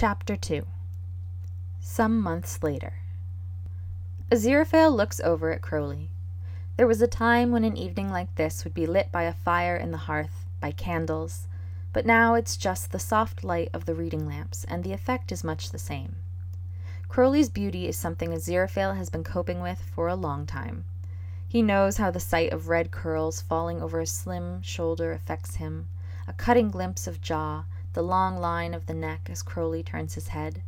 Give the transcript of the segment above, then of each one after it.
Chapter 2 Some months later. Aziraphale looks over at Crowley. There was a time when an evening like this would be lit by a fire in the hearth, by candles, but now it's just the soft light of the reading lamps, and the effect is much the same. Crowley's beauty is something Aziraphale has been coping with for a long time. He knows how the sight of red curls falling over a slim shoulder affects him, a cutting glimpse of jaw, the long line of the neck as Crowley turns his head.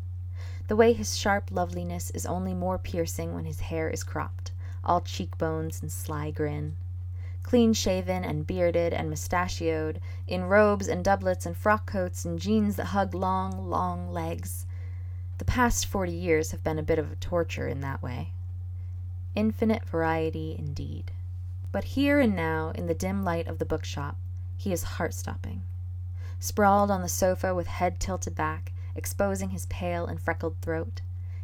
The way his sharp loveliness is only more piercing when his hair is cropped, all cheekbones and sly grin. Clean shaven and bearded and mustachioed, in robes and doublets and frock coats and jeans that hug long, long legs. The past forty years have been a bit of a torture in that way. Infinite variety indeed. But here and now, in the dim light of the bookshop, he is heart stopping. Sprawled on the sofa with head tilted back, exposing his pale and freckled throat,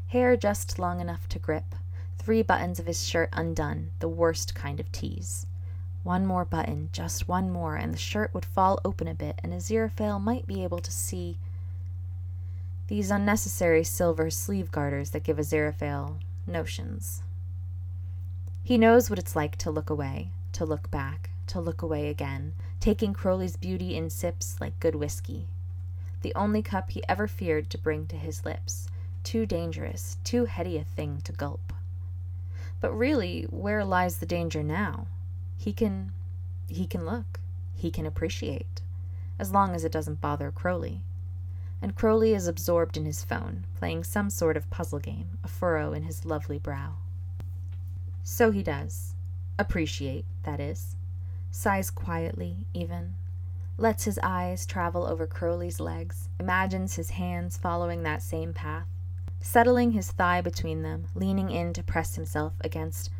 hair just long enough to grip, three buttons of his shirt undone, the worst kind of tease. One more button, just one more, and the shirt would fall open a bit, and Aziraphale might be able to see these unnecessary silver sleeve garters that give Aziraphale notions. He knows what it's like to look away, to look back, to look away again, taking Crowley's beauty in sips like good whiskey. The only cup he ever feared to bring to his lips, too dangerous, too heady a thing to gulp. But really, where lies the danger now? He can he can look, he can appreciate, as long as it doesn't bother Crowley. And Crowley is absorbed in his phone, playing some sort of puzzle game, a furrow in his lovely brow. So he does. Appreciate, that is. Sighs quietly, even. Lets his eyes travel over Crowley's legs, imagines his hands following that same path, settling his thigh between them, leaning in to press himself against.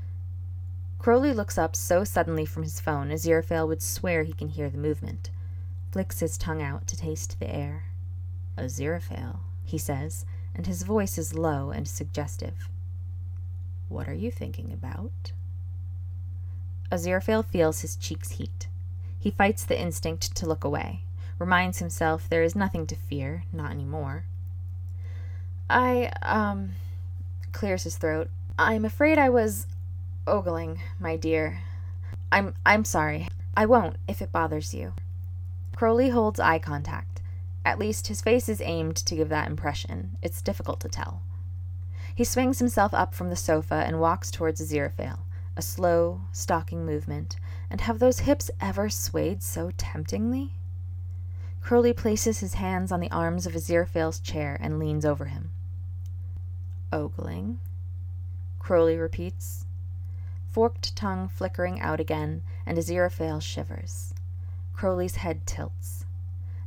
Crowley looks up so suddenly from his phone, Aziraphale would swear he can hear the movement. Flicks his tongue out to taste the air. Oh, Aziraphale, he says, and his voice is low and suggestive. What are you thinking about? Aziraphale feels his cheeks heat. He fights the instinct to look away, reminds himself there is nothing to fear, not any more. I, um, clears his throat. I'm afraid I was ogling, my dear. I'm I'm sorry. I won't if it bothers you. Crowley holds eye contact. At least his face is aimed to give that impression. It's difficult to tell. He swings himself up from the sofa and walks towards Aziraphale, a slow, stalking movement, and have those hips ever swayed so temptingly? Crowley places his hands on the arms of Aziraphale's chair and leans over him. Ogling, Crowley repeats, forked tongue flickering out again, and Aziraphale shivers. Crowley's head tilts.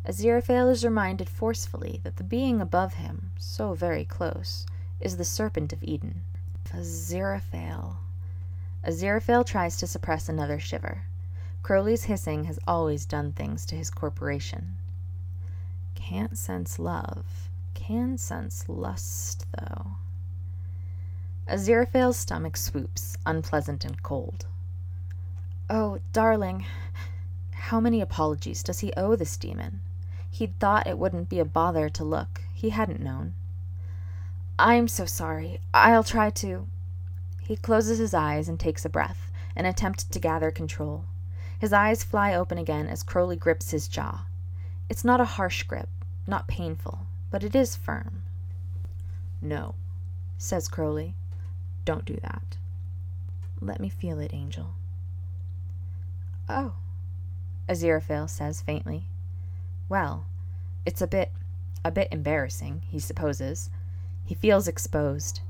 Aziraphale is reminded forcefully that the being above him, so very close, is the serpent of Eden. Aziraphale. Aziraphale tries to suppress another shiver. Crowley's hissing has always done things to his corporation. Can't sense love. Can sense lust, though. Aziraphale's stomach swoops, unpleasant and cold. Oh, darling, how many apologies does he owe this demon? He'd thought it wouldn't be a bother to look. He hadn't known. I'm so sorry. I'll try to. He closes his eyes and takes a breath, an attempt to gather control. His eyes fly open again as Crowley grips his jaw. It's not a harsh grip, not painful, but it is firm. No, says Crowley. Don't do that. Let me feel it, Angel. Oh, Aziraphale says faintly. Well, it's a bit, a bit embarrassing, he supposes, he feels exposed.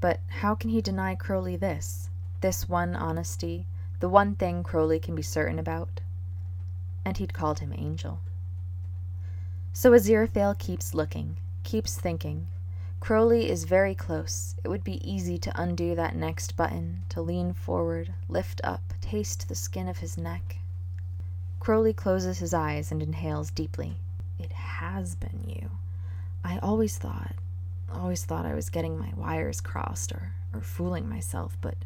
But how can he deny Crowley this? This one honesty, the one thing Crowley can be certain about? And he'd called him Angel. So Aziraphale keeps looking, keeps thinking. Crowley is very close. It would be easy to undo that next button, to lean forward, lift up, taste the skin of his neck. Crowley closes his eyes and inhales deeply. It has been you. I always thought, always thought I was getting my wires crossed or, or fooling myself, but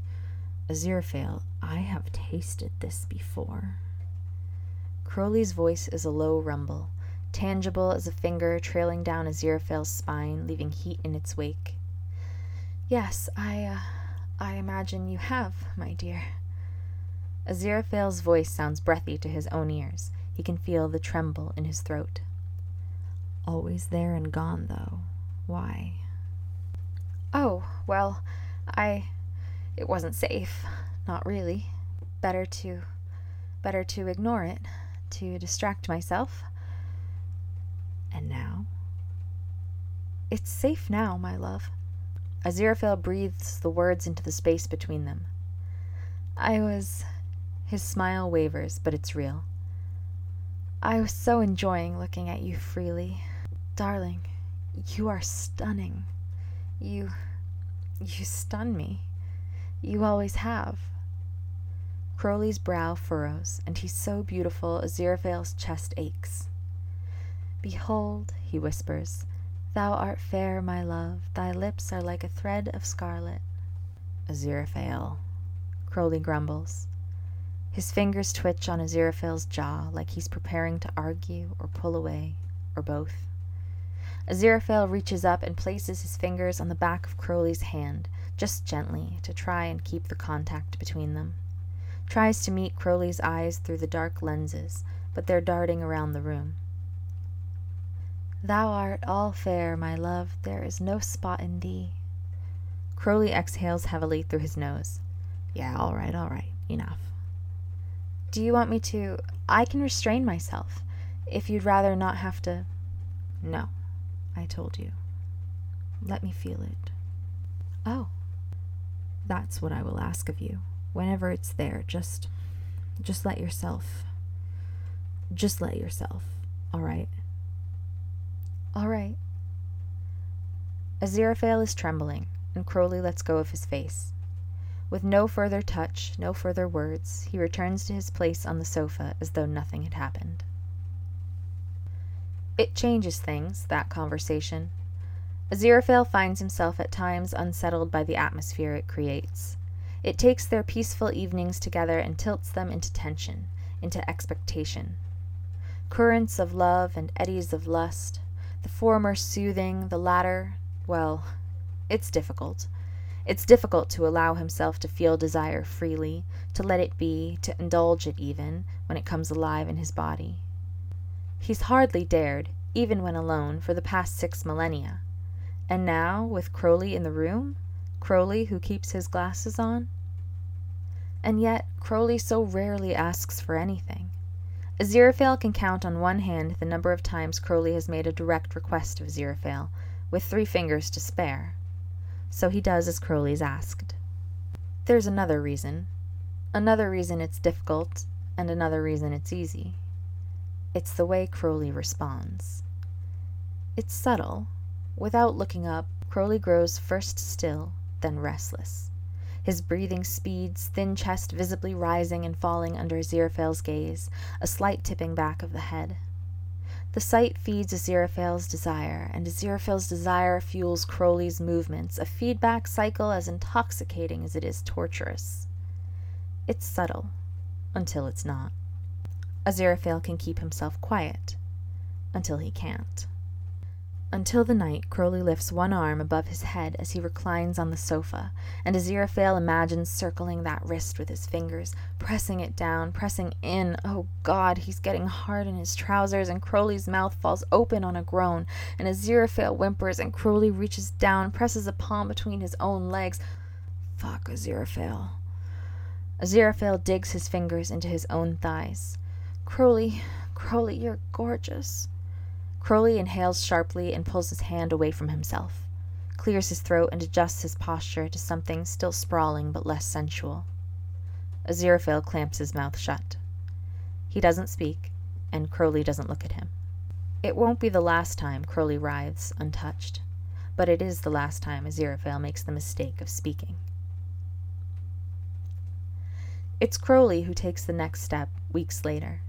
Aziraphale, I have tasted this before. Crowley's voice is a low rumble, tangible as a finger trailing down Aziraphale's spine, leaving heat in its wake. Yes, I, uh, I imagine you have, my dear. Aziraphale's voice sounds breathy to his own ears. He can feel the tremble in his throat. Always there and gone, though. Why? Oh, well, I. It wasn't safe. Not really. Better to. Better to ignore it. To distract myself. And now? It's safe now, my love. Aziraphale breathes the words into the space between them. I was. His smile wavers, but it's real. I was so enjoying looking at you freely. Darling, you are stunning. You. you stun me. You always have. Crowley's brow furrows, and he's so beautiful Aziraphale's chest aches. Behold, he whispers, thou art fair, my love, thy lips are like a thread of scarlet. Aziraphale, Crowley grumbles. His fingers twitch on Aziraphale's jaw like he's preparing to argue or pull away, or both. Aziraphale reaches up and places his fingers on the back of Crowley's hand, just gently, to try and keep the contact between them. Tries to meet Crowley's eyes through the dark lenses, but they're darting around the room. Thou art all fair, my love, there is no spot in thee. Crowley exhales heavily through his nose. Yeah, all right, all right, enough. Do you want me to? I can restrain myself. If you'd rather not have to. No, I told you. Let me feel it. Oh. That's what I will ask of you. Whenever it's there, just. just let yourself. Just let yourself, all right? All right. Aziraphale is trembling, and Crowley lets go of his face. With no further touch, no further words, he returns to his place on the sofa as though nothing had happened. It changes things, that conversation. Aziraphale finds himself at times unsettled by the atmosphere it creates. It takes their peaceful evenings together and tilts them into tension, into expectation. Currents of love and eddies of lust, the former soothing, the latter, well, it's difficult. It's difficult to allow himself to feel desire freely, to let it be, to indulge it even, when it comes alive in his body. He's hardly dared, even when alone, for the past six millennia. And now, with Crowley in the room? Crowley who keeps his glasses on? And yet, Crowley so rarely asks for anything. Aziraphale can count on one hand the number of times Crowley has made a direct request of Aziraphale, with three fingers to spare so he does as Crowley's asked. There's another reason. Another reason it's difficult, and another reason it's easy. It's the way Crowley responds. It's subtle. Without looking up, Crowley grows first still, then restless. His breathing speeds, thin chest visibly rising and falling under Aziraphale's gaze, a slight tipping back of the head. The sight feeds Aziraphale's desire, and Aziraphale's desire fuels Crowley's movements, a feedback cycle as intoxicating as it is torturous. It's subtle, until it's not. Aziraphale can keep himself quiet, until he can't. Until the night, Crowley lifts one arm above his head as he reclines on the sofa, and Aziraphale imagines circling that wrist with his fingers, pressing it down, pressing in. Oh God, he's getting hard in his trousers, and Crowley's mouth falls open on a groan, and Aziraphale whimpers, and Crowley reaches down, presses a palm between his own legs. Fuck Aziraphale. Aziraphale digs his fingers into his own thighs. Crowley, Crowley, you're gorgeous. Crowley inhales sharply and pulls his hand away from himself, clears his throat and adjusts his posture to something still sprawling but less sensual. Aziraphale clamps his mouth shut. He doesn't speak, and Crowley doesn't look at him. It won't be the last time Crowley writhes untouched, but it is the last time Aziraphale makes the mistake of speaking. It's Crowley who takes the next step weeks later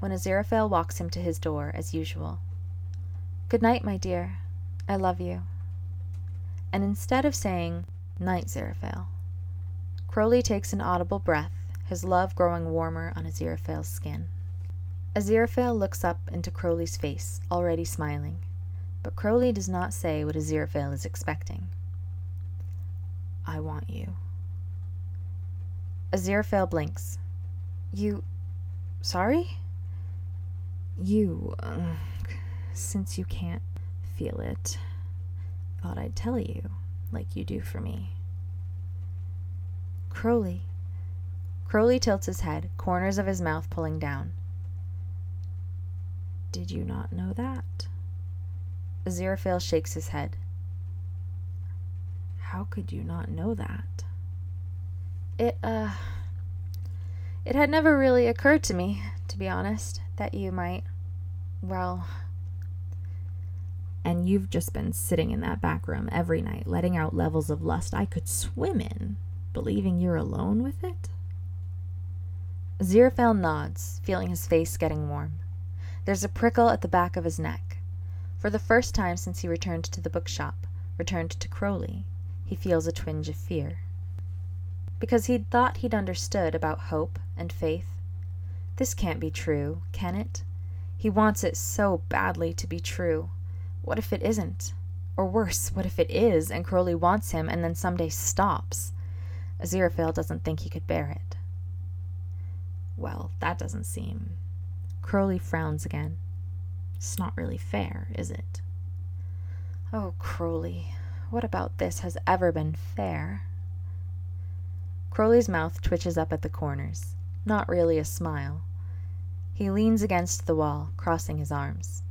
when Aziraphale walks him to his door as usual. Good night, my dear. I love you. And instead of saying, Night, Aziraphale, Crowley takes an audible breath, his love growing warmer on Aziraphale's skin. Aziraphale looks up into Crowley's face, already smiling, but Crowley does not say what Aziraphale is expecting. I want you. Aziraphale blinks. You. Sorry? You. Uh, since you can't feel it, thought I'd tell you, like you do for me. Crowley. Crowley tilts his head, corners of his mouth pulling down. Did you not know that? Aziraphale shakes his head. How could you not know that? It, uh. It had never really occurred to me, to be honest, that you might. Well. And you've just been sitting in that back room every night, letting out levels of lust I could swim in, believing you're alone with it? Aziraphale nods, feeling his face getting warm. There's a prickle at the back of his neck. For the first time since he returned to the bookshop, returned to Crowley, he feels a twinge of fear. Because he'd thought he'd understood about hope and faith. This can't be true, can it? He wants it so badly to be true. What if it isn't? Or worse, what if it is, and Crowley wants him and then someday stops? Aziraphale doesn't think he could bear it. Well, that doesn't seem Crowley frowns again. It's not really fair, is it? Oh, Crowley, what about this has ever been fair? Crowley's mouth twitches up at the corners. Not really a smile. He leans against the wall, crossing his arms.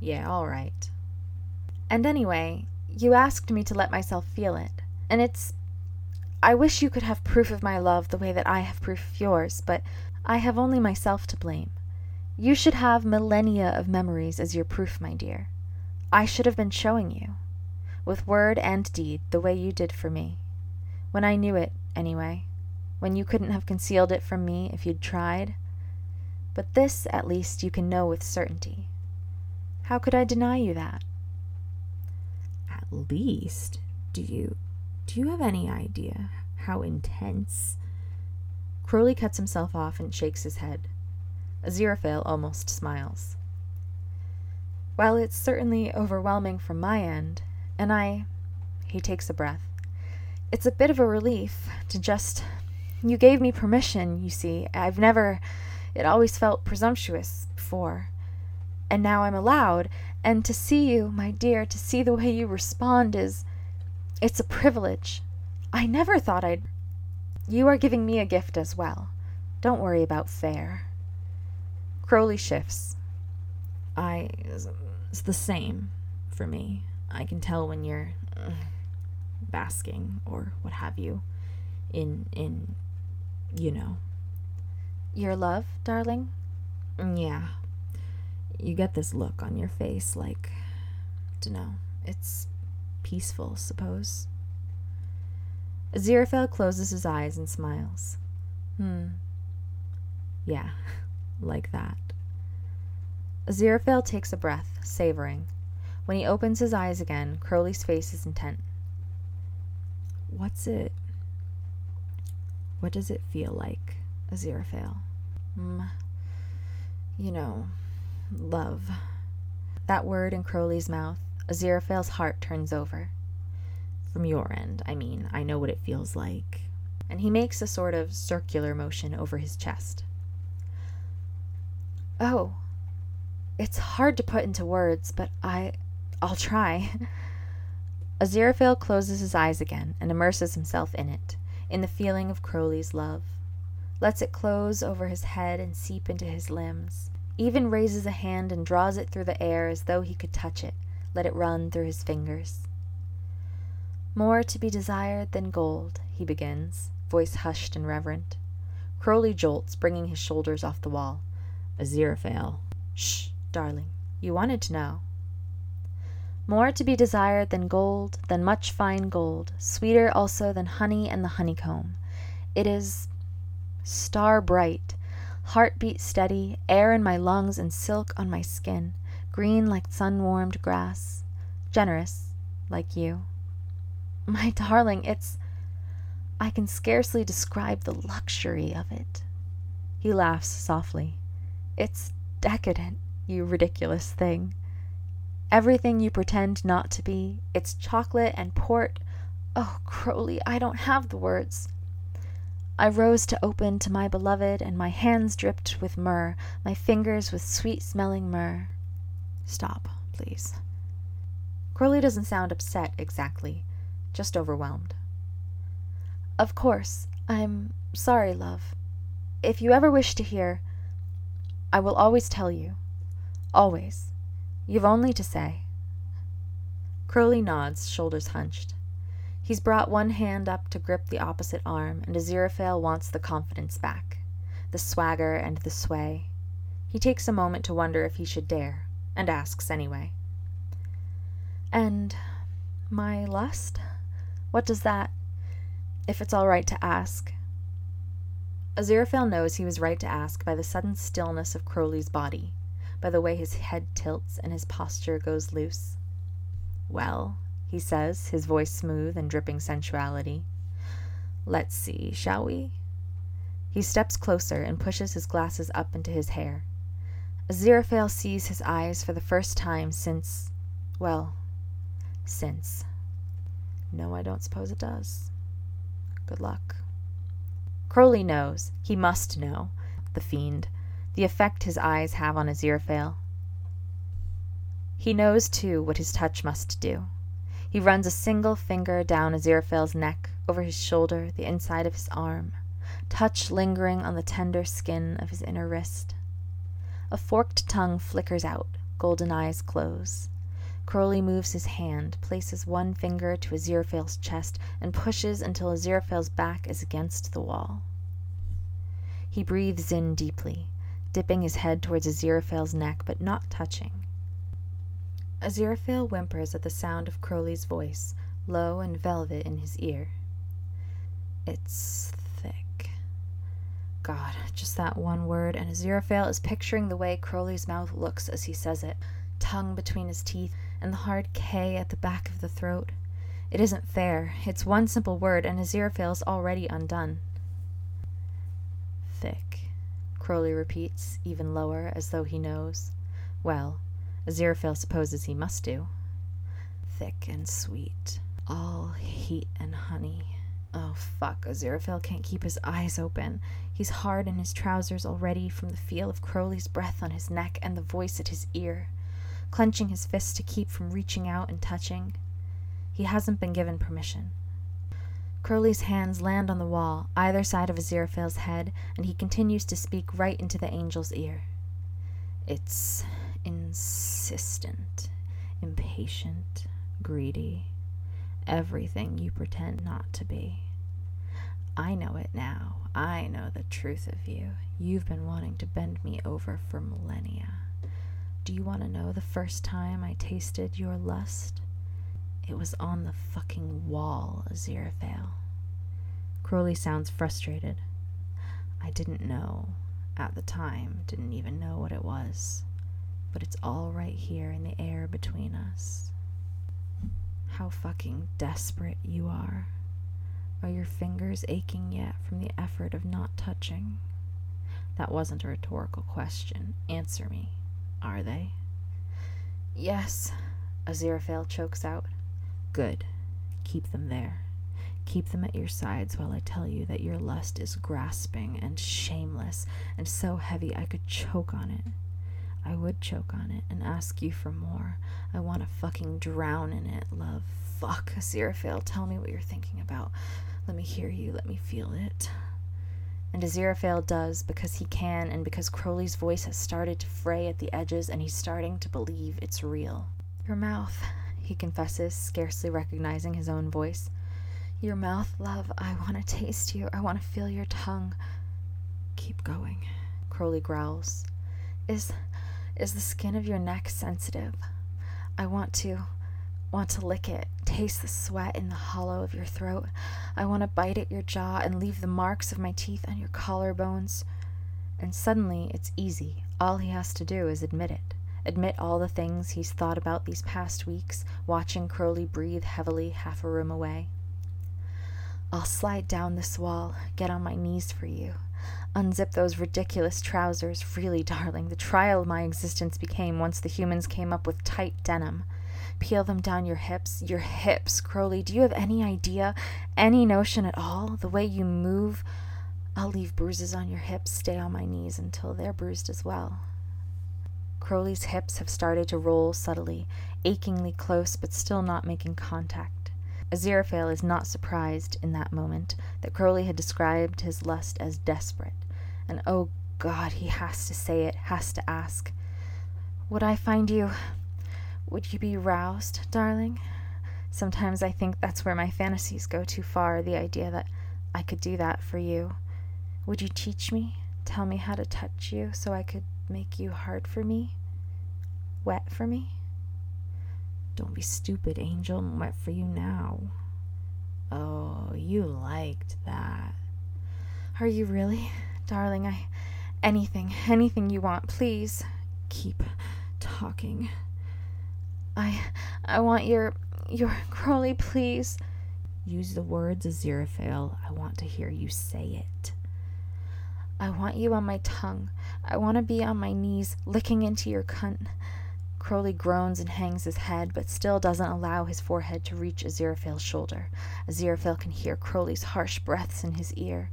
Yeah, all right. And anyway, you asked me to let myself feel it. And it's. I wish you could have proof of my love the way that I have proof of yours, but I have only myself to blame. You should have millennia of memories as your proof, my dear. I should have been showing you, with word and deed, the way you did for me. When I knew it, anyway. When you couldn't have concealed it from me if you'd tried. But this, at least, you can know with certainty. How could I deny you that? At least, do you do you have any idea how intense? Crowley cuts himself off and shakes his head. Aziraphale almost smiles. Well, it's certainly overwhelming from my end, and I. He takes a breath. It's a bit of a relief to just. You gave me permission, you see. I've never. It always felt presumptuous before. And now I'm allowed. And to see you, my dear, to see the way you respond is. It's a privilege. I never thought I'd. You are giving me a gift as well. Don't worry about fair. Crowley shifts. I. It's the same for me. I can tell when you're uh, basking or what have you in in you know your love darling mm, yeah you get this look on your face like dunno it's peaceful suppose aziraphale closes his eyes and smiles hmm yeah like that. Aziraphale takes a breath, savoring. When he opens his eyes again, Crowley's face is intent. What's it? What does it feel like, Aziraphale? Mm, you know, love. That word in Crowley's mouth, Aziraphale's heart turns over. From your end, I mean, I know what it feels like. And he makes a sort of circular motion over his chest. Oh, it's hard to put into words, but I. I'll try. Aziraphale closes his eyes again and immerses himself in it, in the feeling of Crowley's love. Lets it close over his head and seep into his limbs. Even raises a hand and draws it through the air as though he could touch it, let it run through his fingers. More to be desired than gold, he begins, voice hushed and reverent. Crowley jolts, bringing his shoulders off the wall. Aziraphale. Shh, darling. You wanted to know. More to be desired than gold, than much fine gold, sweeter also than honey and the honeycomb. It is star bright, heartbeat steady, air in my lungs and silk on my skin, green like sun warmed grass, generous like you. My darling, it's. I can scarcely describe the luxury of it. He laughs softly. It's decadent, you ridiculous thing. Everything you pretend not to be, it's chocolate and port. Oh, Crowley, I don't have the words. I rose to open to my beloved, and my hands dripped with myrrh, my fingers with sweet smelling myrrh. Stop, please. Crowley doesn't sound upset exactly, just overwhelmed. Of course, I'm sorry, love. If you ever wish to hear, I will always tell you. Always. You've only to say. Crowley nods, shoulders hunched. He's brought one hand up to grip the opposite arm, and Aziraphale wants the confidence back, the swagger and the sway. He takes a moment to wonder if he should dare, and asks anyway. And my lust? What does that, if it's all right to ask? Aziraphale knows he was right to ask by the sudden stillness of Crowley's body, by the way his head tilts and his posture goes loose. Well, he says, his voice smooth and dripping sensuality. Let's see, shall we? He steps closer and pushes his glasses up into his hair. Aziraphale sees his eyes for the first time since, well, since. No, I don't suppose it does. Good luck. Crowley knows, he must know, the fiend, the effect his eyes have on Aziraphale. He knows, too, what his touch must do. He runs a single finger down Aziraphale's neck, over his shoulder, the inside of his arm, touch lingering on the tender skin of his inner wrist. A forked tongue flickers out, golden eyes close. Crowley moves his hand, places one finger to Aziraphale's chest, and pushes until Aziraphale's back is against the wall. He breathes in deeply, dipping his head towards Aziraphale's neck, but not touching. Aziraphale whimpers at the sound of Crowley's voice, low and velvet in his ear. It's thick. God, just that one word, and Aziraphale is picturing the way Crowley's mouth looks as he says it, tongue between his teeth, and the hard K at the back of the throat. It isn't fair. It's one simple word, and Aziraphale's already undone. Thick, Crowley repeats, even lower, as though he knows. Well, Aziraphale supposes he must do. Thick and sweet, all heat and honey. Oh, fuck, Aziraphale can't keep his eyes open. He's hard in his trousers already from the feel of Crowley's breath on his neck and the voice at his ear clenching his fists to keep from reaching out and touching. He hasn't been given permission. Crowley's hands land on the wall, either side of Aziraphale's head, and he continues to speak right into the angel's ear. It's insistent, impatient, greedy, everything you pretend not to be. I know it now. I know the truth of you. You've been wanting to bend me over for millennia. Do you want to know the first time I tasted your lust? It was on the fucking wall, Aziraphale. Crowley sounds frustrated. I didn't know. At the time, didn't even know what it was. But it's all right here in the air between us. How fucking desperate you are. Are your fingers aching yet from the effort of not touching? That wasn't a rhetorical question. Answer me. Are they? Yes, Aziraphale chokes out. Good. Keep them there. Keep them at your sides while I tell you that your lust is grasping and shameless and so heavy I could choke on it. I would choke on it and ask you for more. I want to fucking drown in it, love. Fuck, Aziraphale, tell me what you're thinking about. Let me hear you, let me feel it. And Aziraphale does because he can and because Crowley's voice has started to fray at the edges and he's starting to believe it's real. Your mouth, he confesses, scarcely recognizing his own voice. Your mouth, love, I want to taste you. I want to feel your tongue. Keep going, Crowley growls. Is is the skin of your neck sensitive? I want to want to lick it, taste the sweat in the hollow of your throat. I want to bite at your jaw and leave the marks of my teeth on your collarbones. And suddenly it's easy. All he has to do is admit it. Admit all the things he's thought about these past weeks, watching Crowley breathe heavily half a room away. I'll slide down this wall, get on my knees for you. Unzip those ridiculous trousers. Really, darling, the trial my existence became once the humans came up with tight denim. Peel them down your hips. Your hips, Crowley. Do you have any idea, any notion at all? The way you move. I'll leave bruises on your hips. Stay on my knees until they're bruised as well. Crowley's hips have started to roll subtly, achingly close, but still not making contact. Aziraphale is not surprised in that moment that Crowley had described his lust as desperate. And oh God, he has to say it, has to ask. Would I find you. Would you be roused, darling? Sometimes I think that's where my fantasies go too far, the idea that I could do that for you. Would you teach me? Tell me how to touch you so I could make you hard for me? Wet for me? Don't be stupid, Angel. I'm wet for you now. Oh, you liked that. Are you really? Darling, I. Anything, anything you want, please. Keep talking. I. I want your. your. Crowley, please. Use the words, Aziraphale. I want to hear you say it. I want you on my tongue. I want to be on my knees, licking into your cunt. Crowley groans and hangs his head, but still doesn't allow his forehead to reach Aziraphale's shoulder. Aziraphale can hear Crowley's harsh breaths in his ear.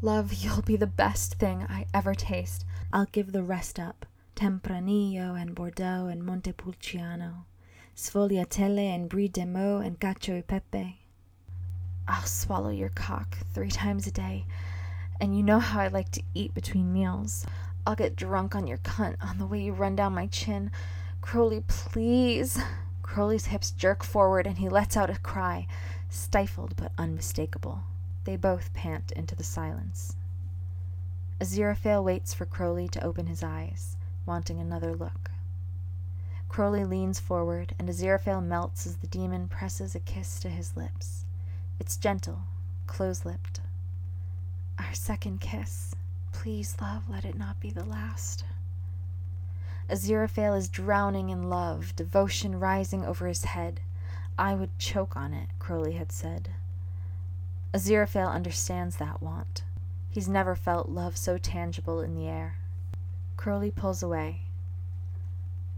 Love, you'll be the best thing I ever taste. I'll give the rest up. Tempranillo and Bordeaux and Montepulciano. Sfogliatelle and Brie de Meaux and Cacio e Pepe. I'll swallow your cock three times a day. And you know how I like to eat between meals. I'll get drunk on your cunt, on the way you run down my chin. Crowley, please. Crowley's hips jerk forward and he lets out a cry, stifled but unmistakable. They both pant into the silence. Aziraphale waits for Crowley to open his eyes, wanting another look. Crowley leans forward, and Aziraphale melts as the demon presses a kiss to his lips. It's gentle, close lipped. Our second kiss. Please, love, let it not be the last. Aziraphale is drowning in love, devotion rising over his head. I would choke on it, Crowley had said. Aziraphale understands that want. He's never felt love so tangible in the air. Crowley pulls away.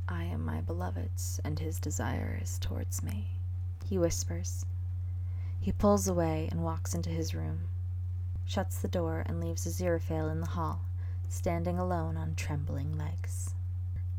I am my beloved's, and his desire is towards me, he whispers. He pulls away and walks into his room shuts the door, and leaves Aziraphale in the hall, standing alone on trembling legs.